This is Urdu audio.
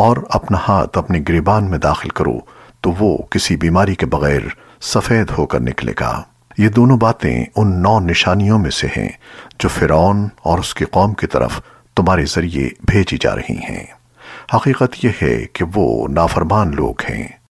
اور اپنا ہاتھ اپنے گریبان میں داخل کرو، تو وہ کسی بیماری کے بغیر سفید ہو کر نکلے گا۔ یہ دونوں باتیں ان نو نشانیوں میں سے ہیں جو فرعون اور اس کی قوم کی طرف تمہارے ذریعے بھیجی جا رہی ہیں۔ حقیقت یہ ہے کہ وہ نافرمان لوگ ہیں۔